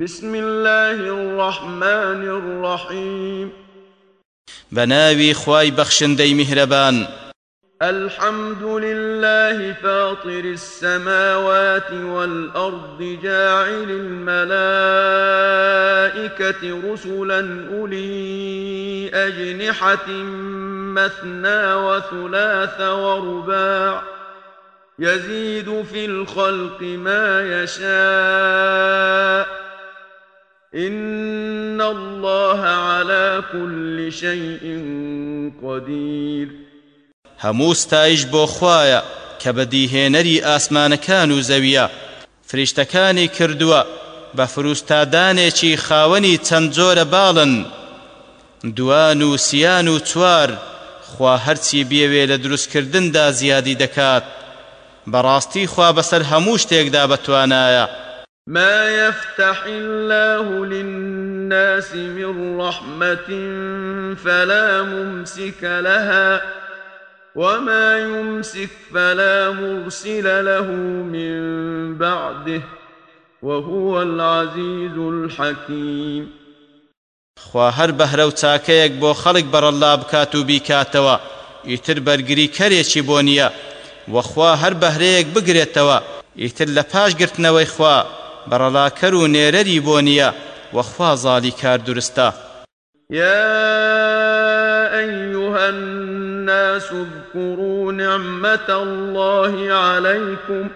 بسم الله الرحمن الرحيم بناوي خواي بخشندي مهربان الحمد لله فاطر السماوات والأرض جاعل الملائكة رسلا أولي أجنحة مثنى وثلاث ورباع. يزيد في الخلق ما يشاء إن الله على كل شيء قدير. هەموو ستایش بۆ خوایە کە بەدیهێنەری ئاسمانەکان و زەویە فریشتەکانی کردووە بە فروستادانێکی خاوەنی چەند جۆرە باڵن. دوان و سیان و چوار خوا هەرچی بێوێ لە دروستکردندا زیادی دەکات. بەڕاستی خوا بەسەر هەموو شتێکدا بەتوانایە. ما يفتح الله للناس من رحمة فلا ممسك لها وما يمسك فلا مرسل له من بعده وهو العزيز الحكيم. خوا هەر بەهرە و چاکەیەک بۆ خەڵک بەڕەڵا بکات و بیکاتەوە ئیتر بەرگری کەرێکی بۆ نییە وەخوا هەر بەهرەیەک بگرێتەوە ئیتر لە پاش گرتنەوەی خوا بەڕەڵاکەر و نێرەری بۆ نییە وەخوا کار يا أيها الناس اذكروا نعمة الله عليكم.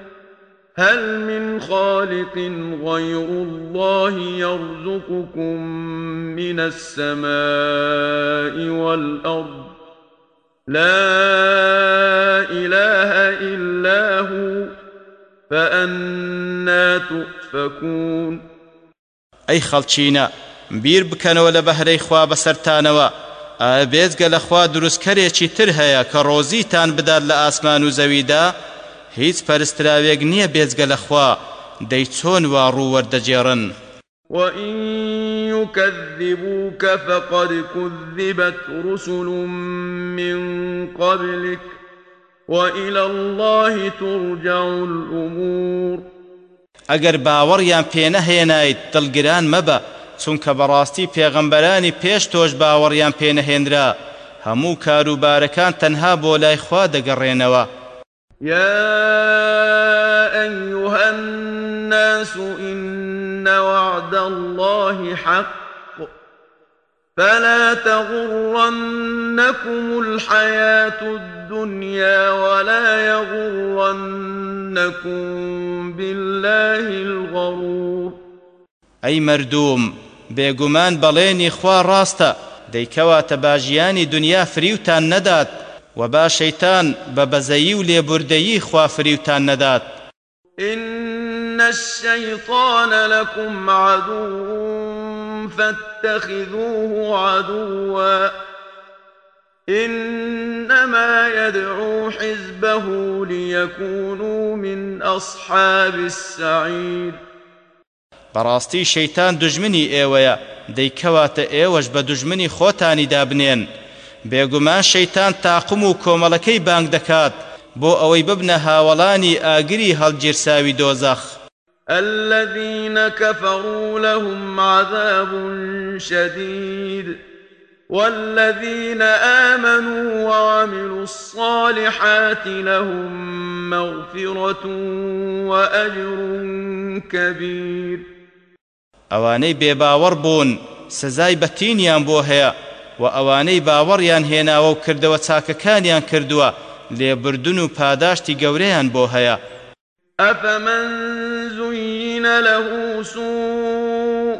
هل من خالق غير الله يرزقكم من السماء والأرض؟ لا إله إلا هو. فأنا تؤفكون أي خەڵچینە بیر بکەنەوە لە بەهرەی خوا بەسەرتانەوە ئایا بێزگە لە خوا دروستکەرێکی تر هەیە کە ڕۆزیتان بدات لە ئاسمان و زەویدا هیچ پەرستراوێک نییە بێزگە لە خوا دەی چۆن وا ڕوووەردەجێڕن وإن يكذبوك فقد كذبت رسل من قبلك وإلى الله ترجع الأمور. ئەگەر باوەڕیان پێنەهێنایت دڵگران مەبە چونکە بەڕاستی پێغەمبەرانی پێش تۆش باوەڕیان پێنەهێنرا هەموو کاروبارەکان تەنها بۆ لای خوا دەگەڕێنەوە. يا أيها الناس إن وعد الله حق فلا تغرنكم الحياة الدنيا ولا يغرنكم بالله الغرور. أي مردوم بێگومان بەڵێنی خوا ڕاستە دەیکەواتە باژیانی دنیا فریوتان نەدات و با شەیتان بە بەزەیی و لێبوردەیی خوا فریوتان نەدات. إن الشيطان لكم عدو فاتخذوه عدوا. إنما يدعو حزبه ليكونوا من أصحاب السعير. بەڕاستی شەیتان دژمنی ئێوەیە. دەیکەواتە ئێوەش بە دژمنی خۆتانی دابنێن. بێگومان شەیتان تاقم و کۆمەڵەکەی بانگ دەکات. بۆ ئەوەی ببنە هاوڵانی ئاگری هەڵگیرساوی دۆزەخ. الذين كفروا لهم عذاب شديد. والذين آمنوا وعملوا الصالحات لهم مغفرة وأجر كبير. ئەوانەی بێباوەڕ بوون سزای بەتینیان بۆ هەیە و ئەوانەی باوەڕیان هێناوە و کردەوە چاکەکانیان کردووە لێبردن و پاداشتی گەورەیان بۆ هەیە. أفمن زين له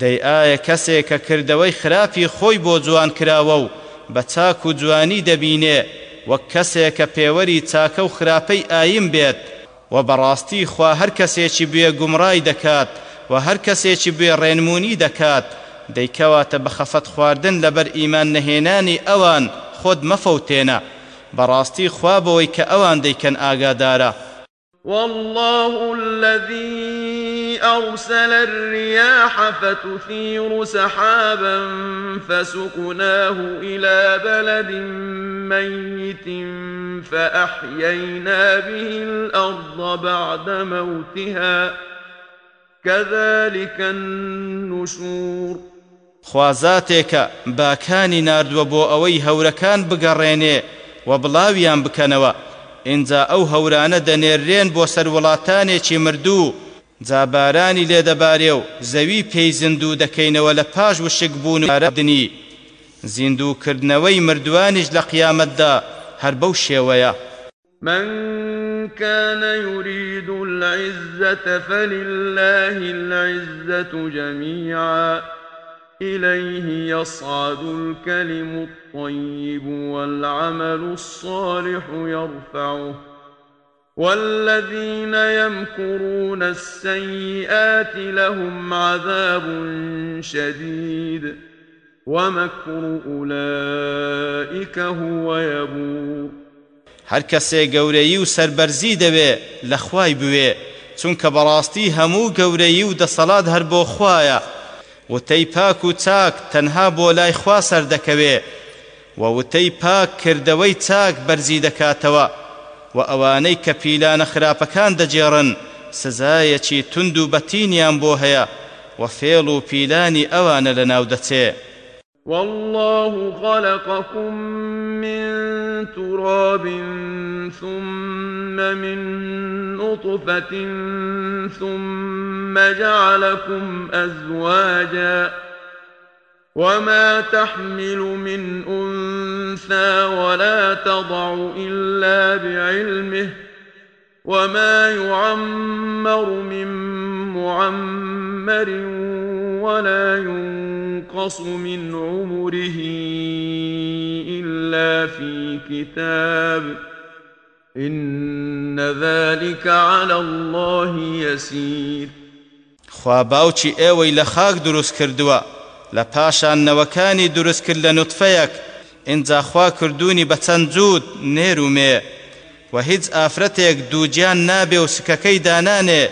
دەی ئایا کەسێک کە کردەوەی خراپی خۆی بۆ جوان کراوە و بە چاک و جوانی دەبینێ وەک کەسێک کە پێوەری چاکە و خراپەی ئایم بێت و بەڕاستی خوا هەر کەسێکی بێ گومڕای دەکات و هەر کەسێکی بێ ڕێنمونی دەکات دەیکەواتە بە خەفەت خواردن لەبەر ئیمان نەهێنانی ئەوان خۆت مەفەوتێنە. بەڕاستی خوا بەوەی کە ئەوان دەیکەن ئاگادارە. والله الذي أرسل الرياح فتثير سحابا فسقناه إلى بلد ميت فأحيينا به الأرض بعد موتها. كذلك النشور. خوازاتێکە باکانی نردووە بۆ ئەوەی هەورەکان بگەڕێنێ و بڵاویان بکەنەوە. ئینجا ئەو هەورانە دەنێرێن بۆ سەر وڵاتانێکی مردوو. جابارانی لێدەبارێ و زەوی پێی زیندوو دەکەینەوە لە پاش وشک بوون و دنی زیندووکردنەوەی مردوانیش لە قیامەتدا هەر بەو شێوەیە. من كان يريد العزة فلله العزة جميعا. إليه يصعد الكلم الطيب والعمل الصالح يرفعه. والذين يمكرون السيئات لهم عذاب شديد ومكر أولئك هو يبور. هەر کەسێ گەورەیی و سربەرزی دەوێ لە خوای بوێ. چونکە بەڕاستی هەموو گەورەیی و دەسەڵات هەر بۆ خوایە. وتەی پاک و چاک تەنها بۆ لای خوا سەردەکەوێ و وتەی پاک کردەوەی چاک بەرزی دەکاتەوە. و ئەوانەی کە پیلانە خراپەکان دەجێڕن سزایەکی تند و بەتینیان بۆ هەیە و فێڵ و والله خلقكم من تراب ثم من نطفة ثم جعلكم أزواجا. وما تحمل من أنثى ولا تضع إلا بعلمه وما يعمر من معمر ولا ينقص من عمره إلا في كتاب إن ذلك على الله يسير خوا لە خاک دروست کردووە. لە پاشان نەوەکانی دروست کرد لە نوتفەیەک ئینجا خوا کردوونی بە چەند جوود نێر و مێ. و هیچ ئافرەتێک دووجیان نابێ و سکەکەی دانانێ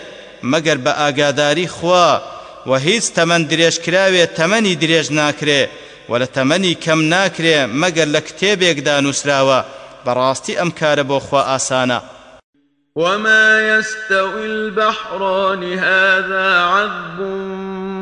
مەگەر بە ئاگاداری خوا. و هیچ تەمەند درێژکراوێ تەمەنی درێژ ناکرێ. و لە تەمەنی کەم ناکرێ مەگەر لە کتێبێکدا نووسراوە. بەڕاستی ئەم کارە بۆ خوا ئاسانە. وما يستوي البحران هذا عذب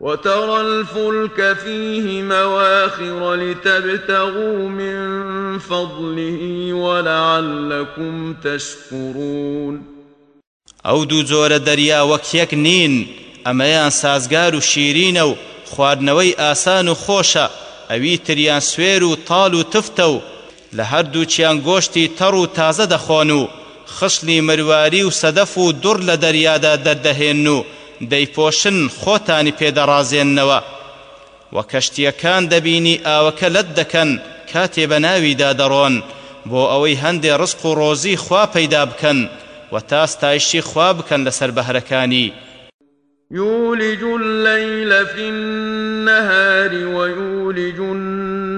وترى الفلك فيه مواخر لتبتغوا من فضله ولعلكم تشكرون. ئەو دوو جۆرە دەریا وەک یەک نین ئەمەیان سازگار و شیرینە و خواردنەوەی ئاسان و خۆشە ئەوی تریان سوێر و تاڵ و تفتە و لە هەردووچیان گۆشتی تەڕ و تازە دەخۆن خشلی مرواری و سەدەف و دوڕ لە دەریادا دەردەهێن و دەیپۆشن خۆتانی پێدەڕازێننەوە. و کەشتیەکان دەبینی ئاوەکە لەت دەکەن کاتێ بە ناویدا دەڕۆن بۆ ئەوەی هەندێ ڕزق و ڕۆزی خوا پەیدا بکەن و تا ستایشی خوا بکەن لەسەر بەهرەکانی. يولج الليل في النهار ويولج النهار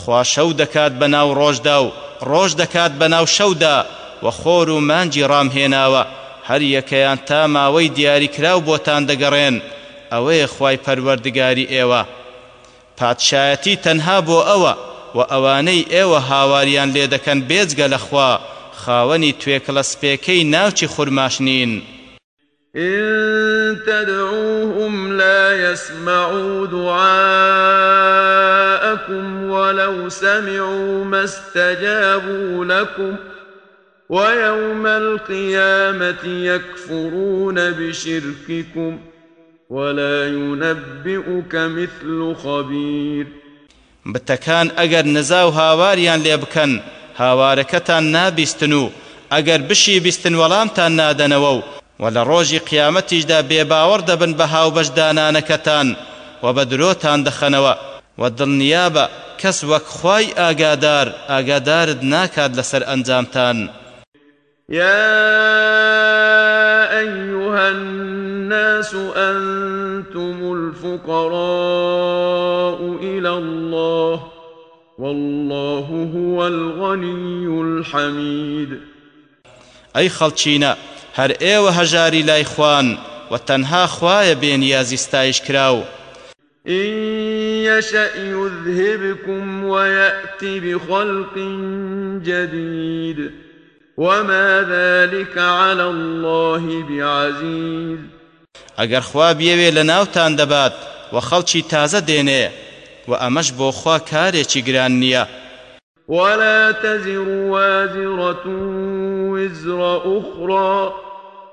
خوا شەو دەکات بەناو ڕۆژدا و ڕۆژ دەکات بەناو شەودا و خۆر و مانجی ڕامهێناوە. هەر یەکەیان تا ماوەی دیاریکراو بۆتان دەگەڕێن. ئەوەیە خوای پەروەردگاری ئێوە. پادشایەتی تەنها بۆ ئەوە و ئەوانەی ئێوە هاواریان لێ دەکەن بێجگە لەخوا خاوەنی توێکڵە سپێکەی ناوچی خورماش نین إن تدعوهم لا يسمعوا دعاءكم ولو سمعوا ما استجابوا لكم ويوم القيامة يكفرون بشرككم ولا ينبئك مثل خبير. بتەکان ئەگەر نزا و هاواریان لێ بکەن هاوارەکەتان نابیستن و ئەگەر بشی بیستن وەڵامتان نادەنەوە و و لە ڕۆژی قیامەتیشدا بێباوەڕ دەبن و دڵنیابە کەس وەک خوای ئاگادار ئاگادارت ناکات لەسەر ئەنجامتان. يا أيها الناس أنتم الفقراء إلى الله والله هو الغني الحميد. أي خلچينا هەر ئێوە هەژاری لای خوان و تەنها خوایە بێنیازی ستایش کراو. إن يشأ يذهبكم ويأتي بخلق جديد. وما ذلك على الله بعزيز. ئەگەر خوا بێوێ لە ناوتان دەبات و خەڵکی تازە دێنێ و ئەمەش بۆ خوا کارێکی گران نییە ولا تزر وازرة وزر أخرى.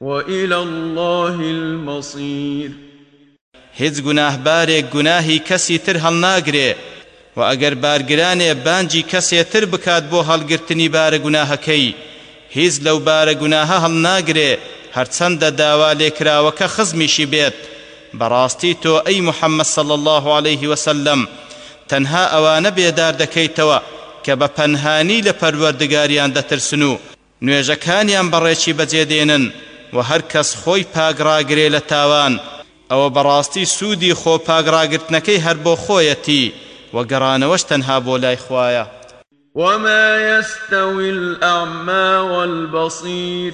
وإلى الله المصير هیچ گوناهبارێک گوناهی کەسی تر هەڵناگرێ و ئەگەر بارگرانێ بانجی کەسێ تر بکات بۆ هەڵگرتنی بارە گوناهەکەی هیچ لەو بارە گوناهە هەڵناگرێ هەرچەندە داوا لێکراوەکە خزمیشی بێت. بەڕاستی تۆ ئەی محەممەد صل الله عليه وسلم تەنها ئەوانە بێدار دەکەیتەوە کە بە پەنهانی لە پەروەردگاریان دەترسن و نوێژەکانیان بەڕێکی بەجێدێنن. و هەر کەس خۆی پاگڕاگرێ لە تاوان. ئەوە بەڕاستی سوودی خۆ پاگڕاگرتنەکەی هەر بۆ خۆیەتی و گەڕانەوەش تەنها بۆ لای خوایە. وما يستوي الأعمى والبصير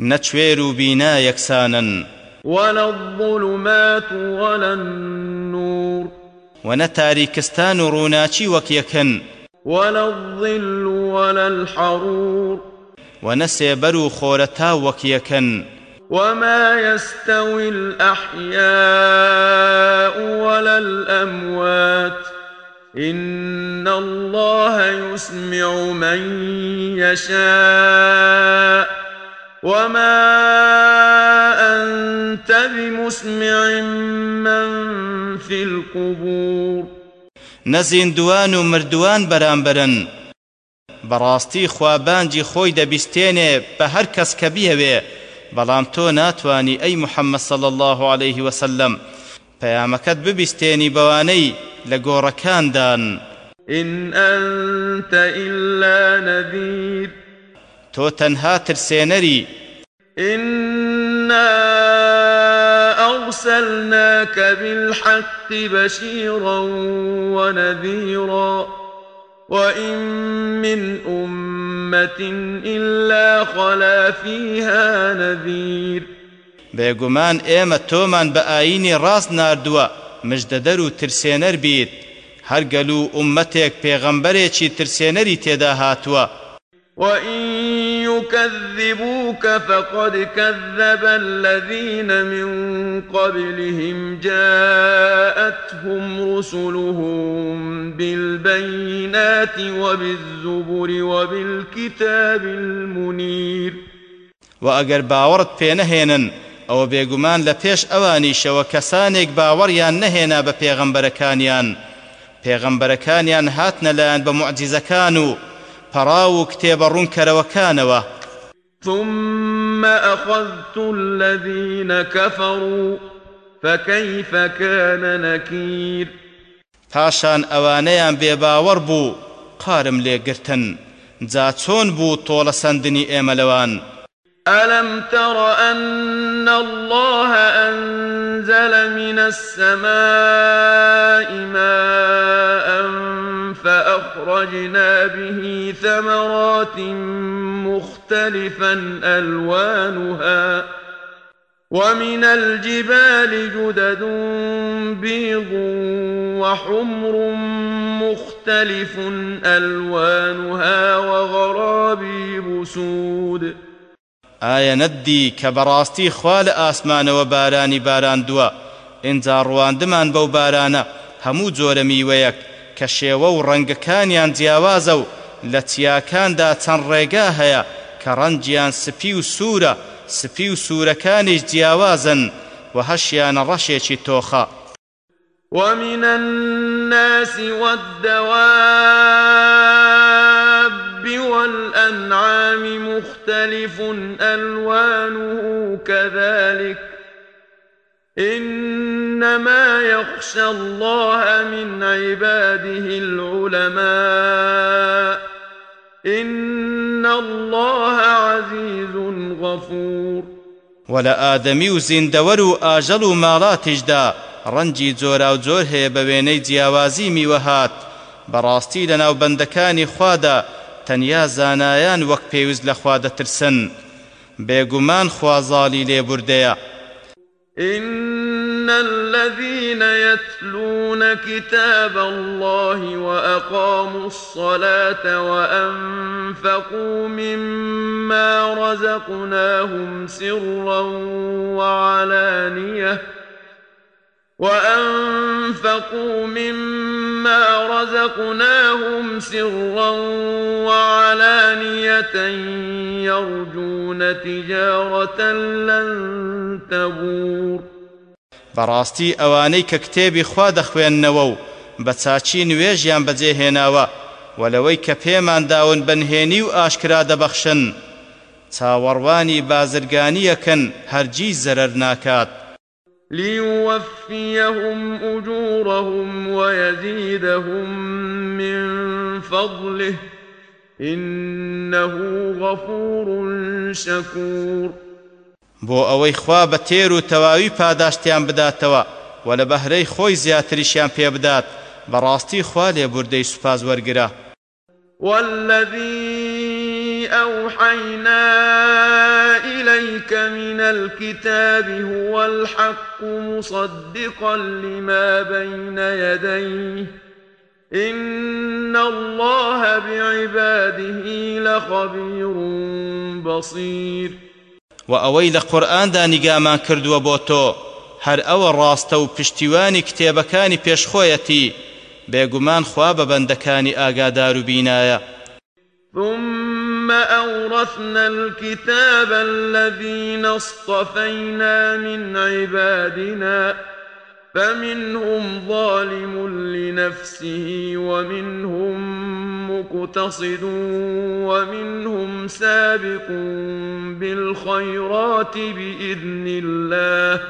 نەچوێر و بینا یەکسانن. ولا الظلمات ولا النور و نە تاریکستان و ڕووناچی وەک یەکەن ولا الظل ولا الحرور و نە سێبەر و خۆرەتا وەک یەکەن وما يستوي الأحياء ولا الأموات. إن الله يسمع من يشاء. وما أنت بمسمع من في القبور. نەزین دوان و مردووان بەرامبەرن بەڕاستی خوابانجی خۆی دەبیستێنێ بە هەر کەس کە بیەوێ بەڵام تۆ ناتوانی ئەی محەممەد صل الله عليه وسلم. پەیامەکەت ببیستێنی بەوانەی لە گۆڕەکاندان. إن أنت إلا نذير. تۆ تەنها ترسێنەری. إنا أرسلناك بالحق بشيرا ونذيرا. وإن من أمة إلا خلا فيها نذير بێگومان ئێمە تۆمان بە ئاینی ڕاست ناردووە مژدەدەر و ترسێنەر بیت. هەرگەل و ئومەتێک پێغەمبەرێکی ترسێنەری تێدا هاتووە. وإن يكذبوك فقد كذب الذين من قبلهم جاءتهم رسلهم بالبينات وبالزبر وبالكتاب المنير وأجر باورت پێنەهێنن ئەوە بێگومان لە پێش ئەوانیشەوە کەسانێک باوەڕیان نەهێنا بە پێغەمبەرەکانیان. پێغەمبەرەکانیان هاتنە لایەن بە معجزەکان و پەڕاو و کتێبە ڕوونکەرەوەکانەوە ثم أخذت الذين كفروا فكيف كان نكير؟ پاشان ئەوانەیان بێباوەڕ بوو قارم لێگرتن. جا چۆن بوو تۆڵە سندنی ئێمە لەوان؟ ألم تر أن الله أنزل من السماء ماء فأخرجنا به ثمرات مختلفا ألوانها ومن الجبال جدد بيض وحمر مختلف ألوانها وغرابيب سود. ئایا نەدی کە بەڕاستی خوا لە ئاسمانەوە بارانی باراندووە ئینجا ڕواندمان بەو بارانە هەموو جۆرە کە شێوە و ڕەنگەکانیان جیاوازە و لە چیاکاندا چەند ڕێگا هەیە کە ڕەنجیان سپی و سوورە سپی و سوورەکانیش جیاوازن و هەشیانە ڕەشێکی تۆخە ومن الناس والدواب والأنعام مختلف ألوانه كذلك إنما يخشى الله من عباده العلماء. إن الله عزيز غفور. ولا آدمي و زیندەوەر و ئاژەڵ و ماڵاتیشدا ڕەنجی جۆرا و جۆر هەیە بە وێنەی جیاوازی میوەهات. بەڕاستی لەناو بەندەکانی خوادا تەنیا زانایان وەک پێویست لە خوا دەترسن. بێگومان خوازاڵی لێبوردەیە. إن الذين يتلون كتاب الله وأقاموا الصلاة وأنفقوا مما رزقناهم سرا وعلانيةً وأنفقوا مما رزقناهم سرا وعلانية يرجون تجارة لن تبور بەڕاستی ئەوانەی کە کتێبی خوا دەخوێندنەوە و بە چاچی نوێژیان بەجێهێناوە وەلەوەی کە پێمان داون بەنهێنی و ئاشکرا دەبەخشن. چاوەڕوانی بازرگانیەکەن هەرگیز زەرەر ناکات. ليوفيهم أجورهم ويزيدهم من فضله إنه غفور شكور. بۆ ئەوەی خوا بە تێر و تەواوی پاداشتیان بداتەوە و لە بەهرەی خۆی زیاتریشیان پێ بدات بەڕاستی خوا لێبوردەی سوپاز وەرگرە والذي أوحينا إليك من الكتاب هو الحق مصدقا لما بين يديه إن الله بعباده لخبير بصير وأوي لقرآن دا نقامان كردوا بوتو هر ئەوە ڕاستە و پشتیوانی کتێبەکانی پێشخۆیەتی بێگومان خوا بە بەندەکانی ئاگادار و بینایە. ثم أورثنا الكتاب الذين اصطفينا من عبادنا فمنهم ظالم لنفسه ومنهم مقتصد ومنهم سابق بالخيرات بإذن الله.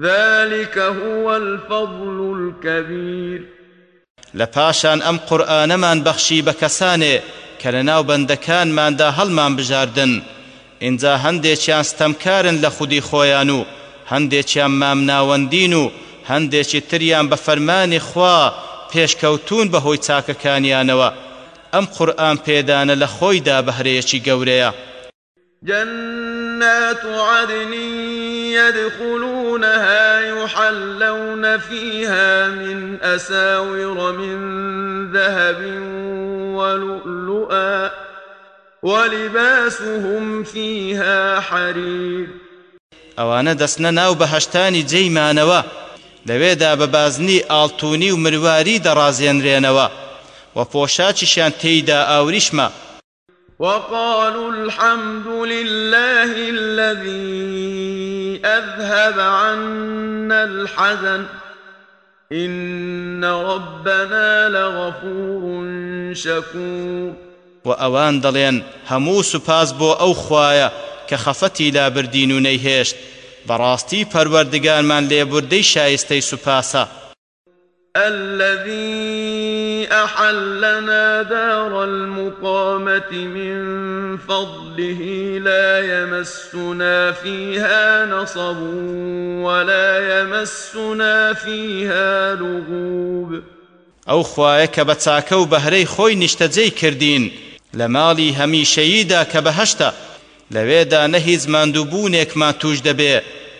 ذلك هو الفضل الكبير. لپاشان ام قرآنمان بخشی بکسانه کە لە ناو بەندەکانماندا هەڵمان بژاردن. ئینجا هەندێکیان ستەمکارن لە خودی خۆیان و هەندێکیان مام ناوەندین و هەندێکی تریان بە فەرمانی خوا پێشکەوتون بەهۆی چاکەکانیانەوە. ئەم قورئان پێدانە لە خۆیدا بەهرەیەکی گەورەیە. جنات عدن يدخلونها يحلون فيها من أساور من ذهب ولؤلؤا ولباسهم فيها حرير. ئەوانە دەستنە ناو بەهشتانی جەیمانەوە. لەوێدا بە بازنی ئاڵتونی و مرواری دەڕازێنرێنەوە. و پۆشاچیشیان تێیدا ئاوریشمە. وقالوا الحمد لله الذي أذهب عنا الحزن. إن ربنا لغفور شكور. وأوان دلين همو سپاس بو أو خوايا. كخفتي لا بردين نيهشت براستي پروردگار من لێبوردەی شایستەی سوپاسە. الذي أحلنا دار المقامة من فضله لا يمسنا فيها نصب ولا يمسنا فيها لغوب. ئەو خوایە کە بە چاکە و بەهرەی خۆی نیشتەجێی کردین. لە ماڵی هەمیشەییدا کە بەهەشتە لەوێدا نە هیچ ماندووبوونێکمان توش دەبێ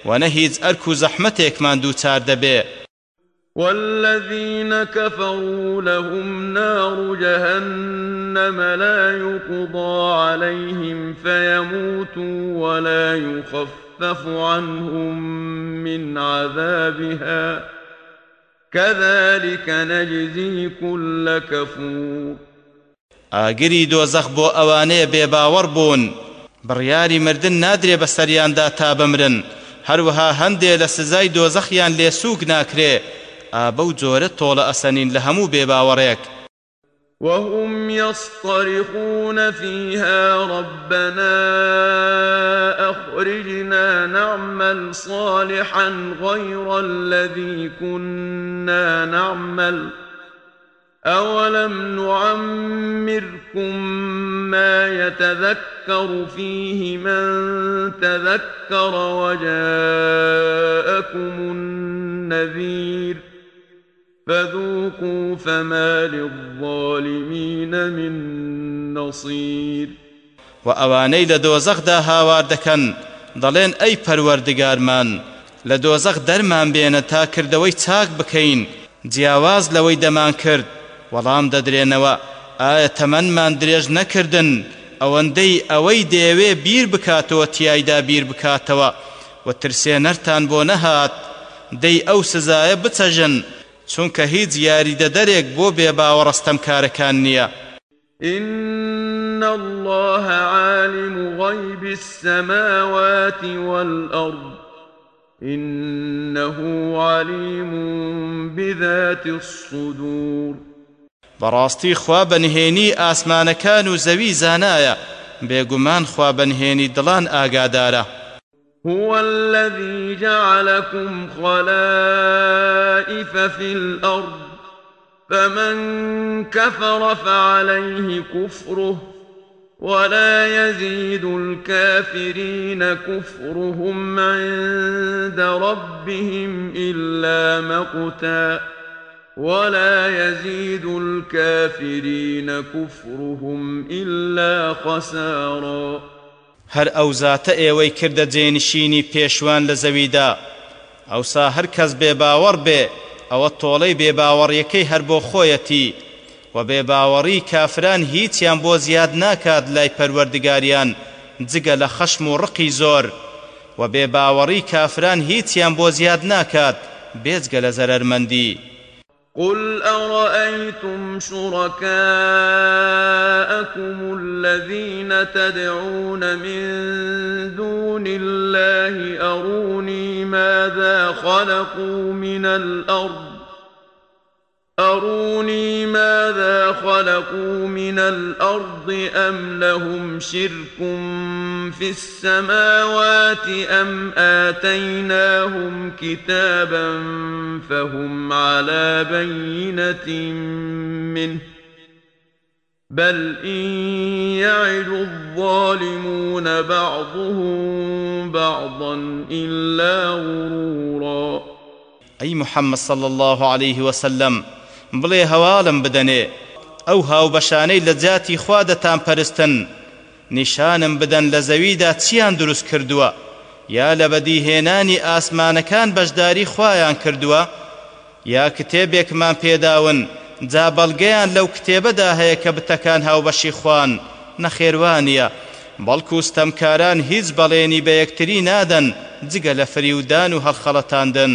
و نە هیچ ئەرک و زەحمەتێکمان دووچار دەبێ. والذين كفروا لهم نار جهنم لا يقضى عليهم فيموتوا ولا يخفف عنهم من عذابها. كذلك نجزي كل كفور. ئاگری دۆزەخ بۆ ئەوانەیە بێباوەڕ بوون. بڕیاری مردن نادرێ بە سەریاندا تا بمرن هەروەها هەندێ لە سزای دۆزەخیان لێ سووک ناکرێ. ئابە و جۆرە تۆڵە ئەسەنین لە هەموو بێباوەڕێک. وهم يصطرخون فيها ربنا أخرجنا نعمل صالحا غير الذي كنا نعمل أولم نعمركم ما يتذكر فيه من تذكر وجاءكم النذير ۖ فذوقوا فما للظالمين من نصير وأواني لدوزخ دا هاوار دكن دلين أي پروردگارمان لدوزخ درمان بينه تا کردوي چاک بکەین. جیاواز لەوەی دەمان کرد. وەڵام دەدرێنەوە ئایا تەمەنمان درێژ نەکردن؟ ئەوەندەی ئەوەی دەیەوێ بیر بکاتەوە تیایدا بیر بکاتەوە. و ترسێنەرتان بۆ نەهات دەی ئەو سزایە بچەژن چونکە هیچ یاریدەدەرێک بۆ بێ باوەڕستەمکارەکان نییە. إن الله عالم غيب السماوات والأرض. إنه عليم بذات الصدور. بەڕاستی خوا بەنهێنی ئاسمانەکان و زەوی زانایە بێگومان خوا بەنهێنی دڵان ئاگادارە. هو الذي جعلكم خلائف في الأرض فمن كفر فعليه كفره ولا يزيد الكافرين كفرهم عند ربهم إلا مقتا ولا يزيد الكافرين كفرهم إلا خسارا. هر او ذات ايوي كرد جينشيني پیشوان لزويدا ئەوسا هەر کەس بێباوەڕ بێ ئەو تۆڵەی بێباوەڕیەکەی هەر بۆ خۆیەتی و بێباوەڕی کافران هیچیان بۆ زیاد ناکات لای پەروەردگاریان جگە لە خشم و ڕقی زۆر. و بێباوەڕی کافران هیچیان بۆ زیاد ناکات بێجگە لە زەرەرمەندی قل أرأيتم شركاءكم الذين تدعون من دون الله أروني ماذا خلقوا من الأرض أروني ماذا خلقوا من الأرض أم لهم شرك في السماوات أم آتيناهم كتابا فهم على بينة منه بل إن يعد الظالمون بعضهم بعضا إلا غرورا. أي محمد صلى الله عليه وسلم بڵێ هەواڵم بدەنێ. ئەو هاوبەشانەی لە جاتی خوا دەتان پەرستن. نیشانم بدەن لە زەویدا چیان دروست کردووە؟ یا لە بەدیهێنانی ئاسمانەکان بەشداری خوایان کردووە؟ یا کتێبێکمان پێداون؟ جا بەڵگەیان لەو کتێبەدا هەیە کە بتەکان هاوبەشی خوان. نەخێوانیە بەڵکو ستەمکاران هیچ بەڵێنی بە یەکتری نادەن جگە لە فریودان و هەڵخەڵەتاندن.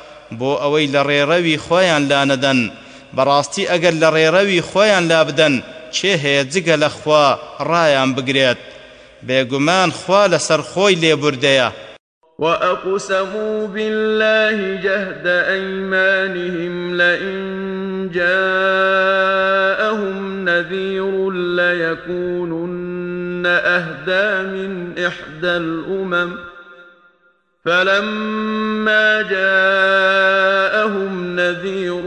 بۆ ئەوەی لە ڕێڕەوی خۆیان لانەدەن بەڕاستی ئەگەر لە ڕێڕەوی خۆیان لا بدەن چێ هەیە جگە لە خوا ڕایان بگرێت؟ بێگومان خوا لەسەر خۆی لێبوردەیە. وأقسموا بالله جهد أيمانهم لئن جاءهم نذير ليكونن أهدى من إحدى الأمم فلما جاءهم نذير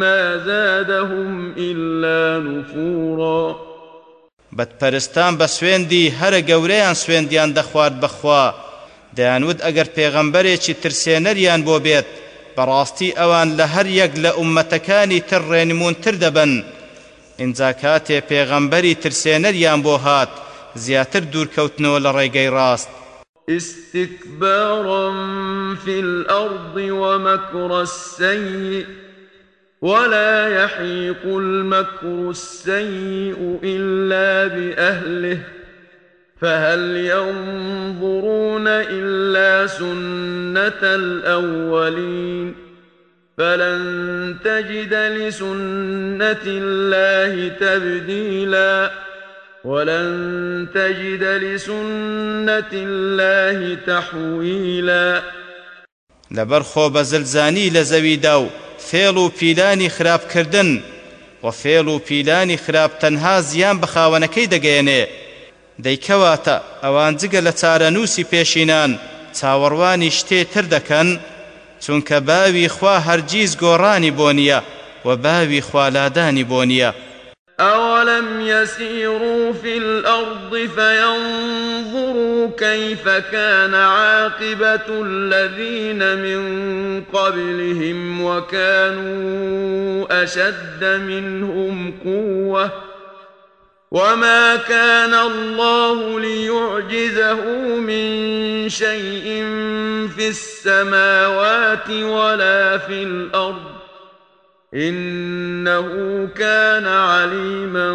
ما زادهم إلا نفورا. بەدپەرستان بە سوێندی هەرە گەورەیان سوێندیان دەخوارد بەخوا. دەیانوت ئەگەر پێغەمبەرێکی ترسێنەریان بۆ بێت بەڕاستی ئەوان لە هەر یەک لە ئومەتەکانی تر ڕێنمونتر دەبن ئینجا کاتێ پێغەمبەری ترسێنەریان بۆ هات زیاتر دوورکەوتنەوە لە ڕێگەی ڕاست. استكبارا في الأرض ومكر السيء ولا يحيق المكر السيء إلا بأهله. فهل ينظرون إلا سنة الأولين؟ فلن تجد لسنة الله تبديلا. ولن تجد لسنة الله تحويلا. لبر خو بزلزاني لزوي داو فيلو بيلاني خراب كردن وفيلو بيلاني خراب تنها زيان بخاونكي دقيني دەیکەواتە ئەوان جگە لە چارەنووسی پێشینان چاوەڕوانی شتێ تر دەکەن چونکە باوی خوا هەرگیز گۆڕانی بۆ نییە و باوی خوالادانی بۆ نییە أولم يسيروا في الأرض فينظروا كيف كان عاقبة الذين من قبلهم وكانوا أشد منهم قوةً وما كان الله ليعجزه من شيء في السماوات ولا في الأرض إنه كان عليما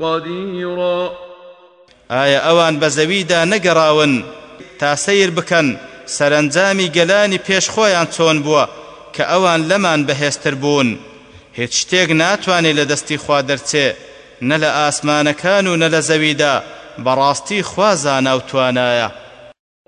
قديرا. آية أوان بزويدا نقراون تا سير بكن سەرنجامی گەلانی پێش خۆیان چۆن بووە کە ئەوان لەمان بەهێزتر بوون. هیچ شتێک ناتوانێت لە دەستی خوا دەرچێ نە لە ئاسمانەکان و نە لە زەویدا بەڕاستی خوازانە و توانایە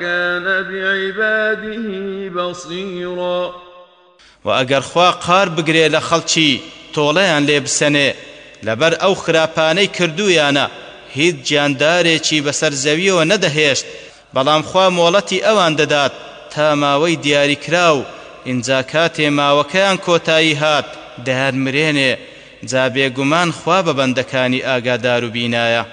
كان بعباده بصيرا. وأجر خوا قار بقري لخلشي تۆڵەیان لێ بسەنێ لەبەر ئەو خراپانەی کردویانە هیچ گیاندارێکی بەسەر زەویەوە نەدەهێشت بەڵام خوا مۆڵەتی ئەوان دەدات تا ماوەی دیاریکرا و ئینجا کاتێ ماوەکەیان کۆتایی هات دەهەرمرێنێ جا بێگومان خوا بە بەندەکانی ئاگادار و بینایە.